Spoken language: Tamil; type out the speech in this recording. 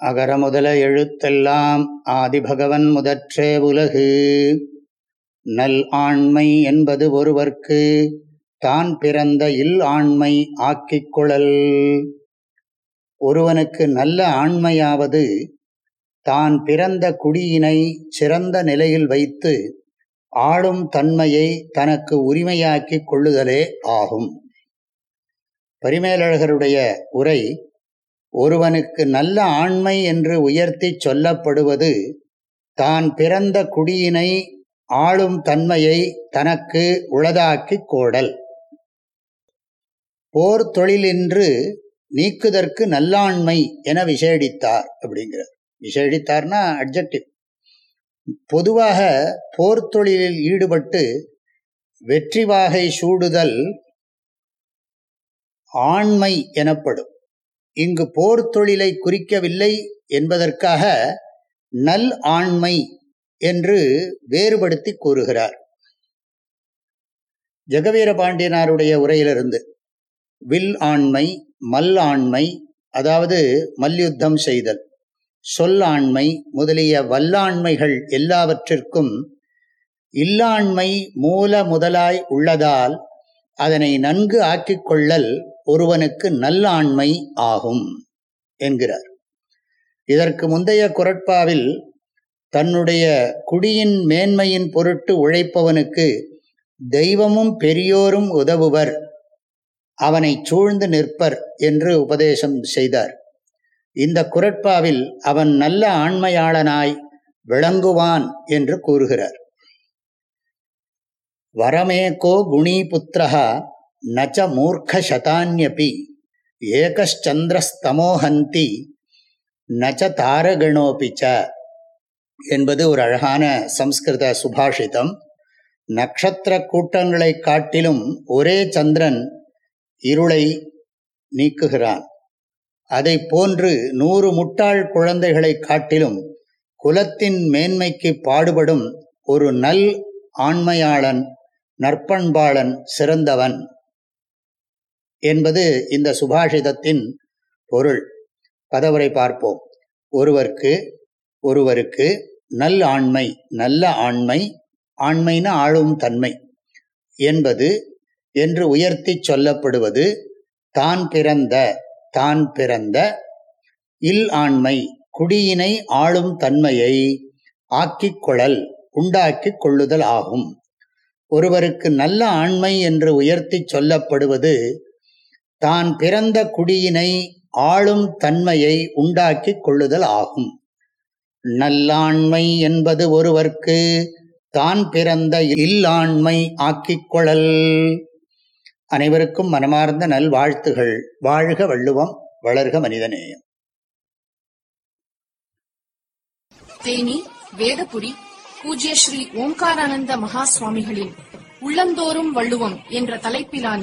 அகர முதல எழுத்தெல்லாம் ஆதிபகவன் முதற்றே உலகு. நல் ஆண்மை என்பது ஒருவர்க்கு தான் பிறந்த இல் ஆண்மை ஆக்கிக் கொழல். ஒருவனுக்கு நல்ல ஆண்மையாவது தான் பிறந்த குடியினை சிறந்த நிலையில் வைத்து ஆளும் தன்மையை தனக்கு உரிமையாக்கிக் கொள்ளுதலே ஆகும். பரிமேலழகருடைய உரை ஒருவனுக்கு நல்ல ஆண்மை என்று உயர்த்தி சொல்லப்படுவது தான் பிறந்த குடியினை ஆளும் தன்மையை தனக்கு உளதாக்கிக் கோடல். போர் தொழிலின்று நீக்குதற்கு நல்லாண்மை என விசேடித்தார் அப்படிங்கிறார். விசேடித்தார்னா அப்ஜெக்டிவ் பொதுவாக போர் தொழிலில் ஈடுபட்டு வெற்றி வாகை சூடுதல் ஆண்மை எனப்படும். இங்கு போர் தொழிலை குறிக்கவில்லை என்பதற்காக நல் ஆண்மை என்று வேறுபடுத்தி கூறுகிறார். ஜெகவீர பாண்டியனாருடைய உரையிலிருந்து வில் ஆண்மை மல் ஆண்மை அதாவது மல்யுத்தம் செய்தல் சொல்லாண்மை முதலிய வல்லாண்மைகள் எல்லாவற்றிற்கும் இல்லாண்மை மூல முதலாய் உள்ளதால் அதனை நன்கு ஆக்கிக் கொள்ளல் ஒருவனுக்கு நல்லாண்மை ஆகும் என்கிறார். இதற்கு முந்தைய குரட்பாவில் தன்னுடைய குடியின் மேன்மையின் பொருட்டு உழைப்பவனுக்கு தெய்வமும் பெரியோரும் உதவுவர் அவனை சூழ்ந்து நிற்பர் என்று உபதேசம் செய்தார். இந்த குரட்பாவில் அவன் நல்ல ஆண்மையாளனாய் விளங்குவான் என்று கூறுகிறார். வரமேகோ குணீபுத்திரா நச்ச மூர்க்கசதான்யபி ஏகச்சந்திரஸ்தமோஹந்தி நச்ச தாரகணோபிச்ச என்பது ஒரு அழகான சம்ஸ்கிருத சுபாஷிதம். நட்சத்திர கூட்டங்களை காட்டிலும் ஒரே சந்திரன் இருளை நீக்குகிறான். அதை போன்று நூறு முட்டாள் குழந்தைகளை காட்டிலும் குலத்தின் மேன்மைக்கு பாடுபடும் ஒரு நல் ஆண்மையாளன் நற்பண்பாளன் சிறந்தவன். என்பது இந்த சுபாஷிதத்தின் பொருள். பதவரை பார்ப்போம். ஒருவருக்கு ஒருவருக்கு நல் ஆண்மை நல்ல ஆண்மை ஆண்மைன ஆளும் தன்மை என்பது என்று உயர்த்தி சொல்லப்படுவது தான் பிறந்த தான் பிறந்த இல் ஆண்மை குடியினை ஆளும் தன்மையை ஆக்கிக் கொள்ளல் உண்டாக்கிக் கொள்ளுதல் ஆகும். ஒருவருக்கு நல்ல ஆண்மை என்று உயர்த்தி சொல்லப்படுவது தான் பிறந்த குடியினை ஆளும் தன்மையை உண்டாக்கி கொள்ளுதல் ஆகும். நல்லாண்மை என்பது ஒருவர்க்கு தான் பிறந்த இல்லாண்மை ஆக்கிக் கொள்ளல். அனைவருக்கும் மனமார்ந்த நல்வாழ்த்துகள். வாழ்க வள்ளுவம் வளர்க மனிதநேயம். தேனி வேதபுரி பூஜ்ய ஸ்ரீ ஓம்காரானந்த மகா சுவாமிகளின் உள்ளந்தோறும் வள்ளுவம் என்ற தலைப்பிலான